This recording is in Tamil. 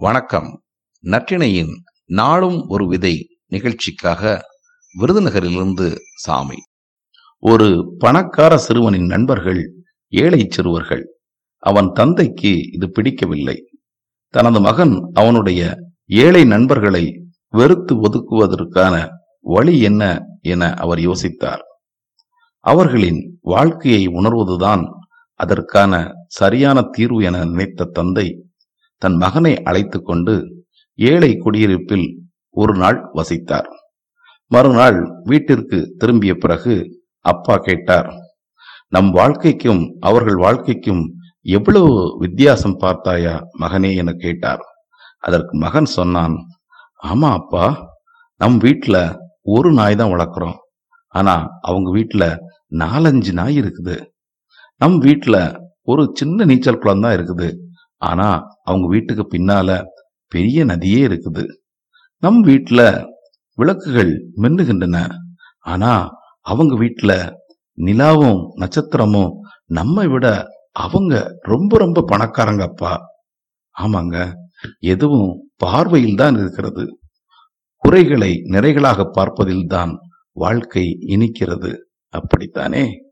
வணக்கம். நற்றிணையின் நாளும் ஒரு விதை நிகழ்ச்சிக்காக விருதுநகரிலிருந்து சாமி. ஒரு பணக்கார சிறுவனின் நண்பர்கள் ஏழை சிறுவர்கள். அவன் தந்தைக்கு இது பிடிக்கவில்லை. தனது மகன் அவனுடைய ஏழை நண்பர்களை வெறுத்து ஒதுக்குவதற்கான வழி என்ன என அவர் யோசித்தார். அவர்களின் வாழ்க்கையை உணர்வதுதான் அதற்கான சரியான தீர்வு என நினைத்த தந்தை தன் மகனை அழைத்துக் கொண்டு ஏழை குடியிருப்பில் ஒரு நாள் வசித்தார். மறுநாள் வீட்டிற்கு திரும்பிய பிறகு அப்பா கேட்டார் நம் வாழ்க்கைக்கும் அவர்கள் வாழ்க்கைக்கும் எவ்வளவு வித்தியாசம் பார்த்தாயா? மகனே என கேட்டார். அதற்கு மகன் சொன்னான் ஆமா அப்பா நம் வீட்டுல ஒரு நாய் தான் வளர்க்குறோம். ஆனா அவங்க வீட்டுல நாலஞ்சு நாய் இருக்குது. நம் வீட்டுல ஒரு சின்ன நீச்சல் குளம் தான் இருக்குது. ஆனா அவங்க வீட்டுக்கு பின்னால பெரிய நதியே இருக்குது. நம் வீட்டுல விளக்குகள் மின்னுகின்றன. ஆனா அவங்க வீட்டுல நிலாவும் நட்சத்திரமும் நம்மை விட அவங்க ரொம்ப ரொம்ப பணக்காரங்க அப்பா. ஆமாங்க. எதுவும் பார்வையில் தான் இருக்கிறது. குறைகளை நிறைகளாக பார்ப்பதில்தான் வாழ்க்கை இனிக்கிறது. அப்படித்தானே?